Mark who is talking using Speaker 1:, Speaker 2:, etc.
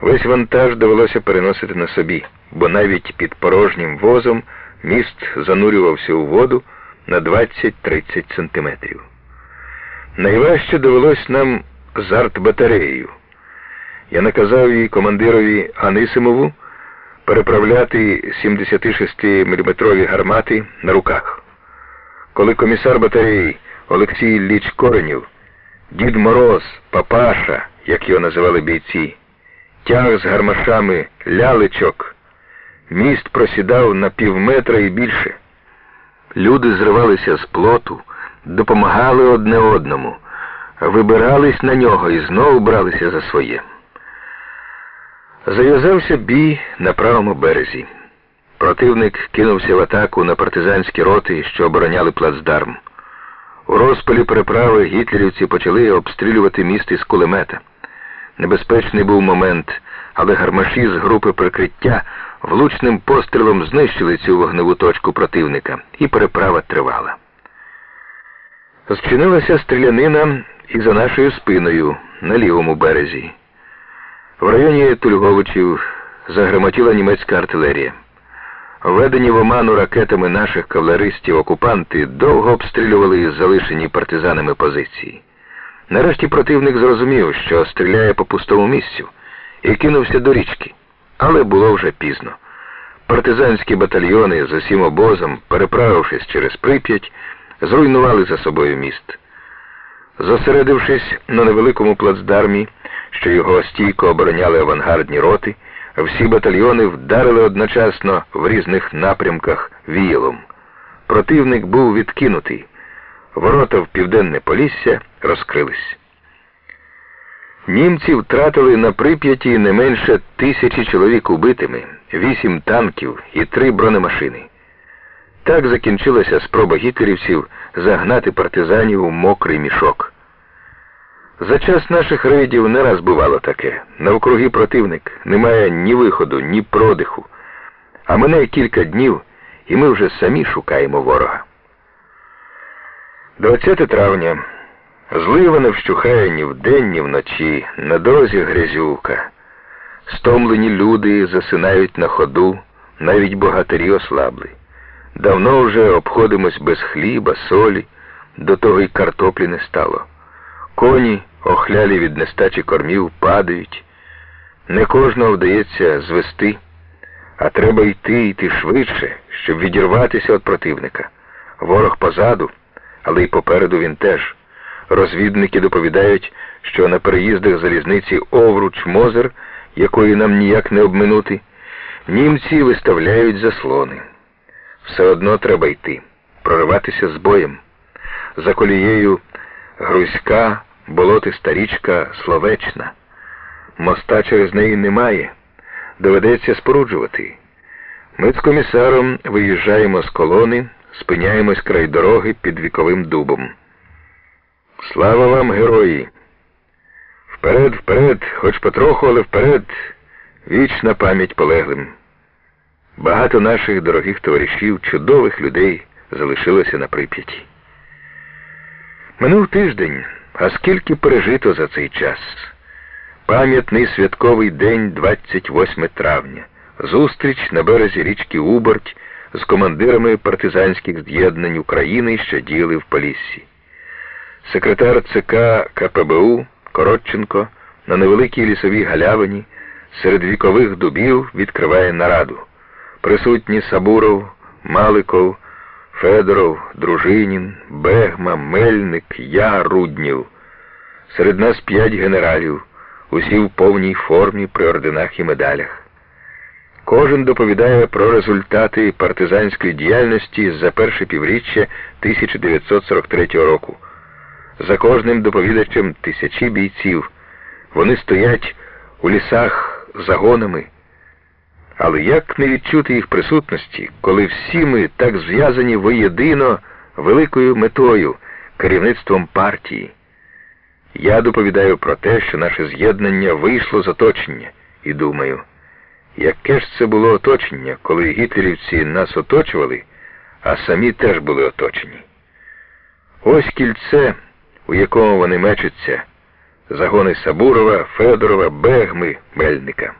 Speaker 1: Весь вантаж довелося переносити на собі, бо навіть під порожнім возом міст занурювався у воду на 20-30 сантиметрів. Найважче довелось нам з артбатареєю. Я наказав їй командирові Анисимову переправляти 76-мм гармати на руках. Коли комісар батареї Олексій Ілліч Коренів, Дід Мороз, Папаша, як його називали бійці, тяг з гармашами лялечок, міст просідав на півметра і більше. Люди зривалися з плоту, допомагали одне одному, вибирались на нього і знову бралися за своє. Зав'язався бій на правому березі. Противник кинувся в атаку на партизанські роти, що обороняли плацдарм. У розпалі переправи гітлерівці почали обстрілювати міст із кулемета. Небезпечний був момент, але гармаші з групи прикриття влучним пострілом знищили цю вогневу точку противника, і переправа тривала. Зчинилася стрілянина і за нашою спиною на лівому березі. В районі Тульговичів загремотіла німецька артилерія. Введені в оману ракетами наших кавалеристів окупанти довго обстрілювали залишені партизанами позиції. Нарешті противник зрозумів, що стріляє по пустому місцю, і кинувся до річки. Але було вже пізно. Партизанські батальйони з усім обозом, переправившись через Прип'ять, зруйнували за собою міст. Зосередившись на невеликому плацдармі, що його стійко обороняли авангардні роти, всі батальйони вдарили одночасно в різних напрямках віялом. Противник був відкинутий. Ворота в південне Полісся розкрились. Німці втратили на прип'яті не менше тисячі чоловік убитими, вісім танків і три бронемашини. Так закінчилася спроба гітлерівців загнати партизанів у мокрий мішок. За час наших рейдів не раз бувало таке. Навкруги противник немає ні виходу, ні продиху. А мене кілька днів, і ми вже самі шукаємо ворога. 20 травня. Злива не вщухає ні вдень, ні вночі, на дорозі грязюка. Стомлені люди засинають на ходу, навіть богатирі ослабли. Давно вже обходимось без хліба, солі, до того й картоплі не стало. Коні, охлялі від нестачі кормів, падають. Не кожного вдається звести, а треба йти йти швидше, щоб відірватися від противника. Ворог позаду, але й попереду він теж. Розвідники доповідають, що на переїздах залізниці Овруч Мозер, якої нам ніяк не обминути, німці виставляють заслони. Все одно треба йти, прориватися з боєм. За колією Грузька, болотиста річка Словечна. Моста через неї немає. Доведеться споруджувати. Ми з комісаром виїжджаємо з колони, спиняємось край дороги під віковим дубом. Слава вам, герої! Вперед, вперед, хоч потроху, але вперед, вічна пам'ять полеглим. Багато наших дорогих товаришів, чудових людей залишилося на прип'яті. Минув тиждень, а скільки пережито за цей час. Пам'ятний святковий день 28 травня. Зустріч на березі річки Уборть з командирами партизанських з'єднань України, що діяли в Поліссі. Секретар ЦК КПБУ Коротченко на невеликій лісовій галявині серед вікових дубів відкриває нараду. Присутні Сабуров, Маликов, Федоров, Дружинін, Бегма, Мельник, я, Руднів. Серед нас п'ять генералів, усі в повній формі при орденах і медалях. Кожен доповідає про результати партизанської діяльності за перше півріччя 1943 року. За кожним доповідачем тисячі бійців. Вони стоять у лісах загонами. Але як не відчути їх присутності, коли всі ми так зв'язані воєдино великою метою, керівництвом партії? Я доповідаю про те, що наше з'єднання вийшло з оточення, і думаю, яке ж це було оточення, коли гітлерівці нас оточували, а самі теж були оточені. Ось кільце, у якому вони мечуться, загони Сабурова, Федорова, Бегми, Мельника.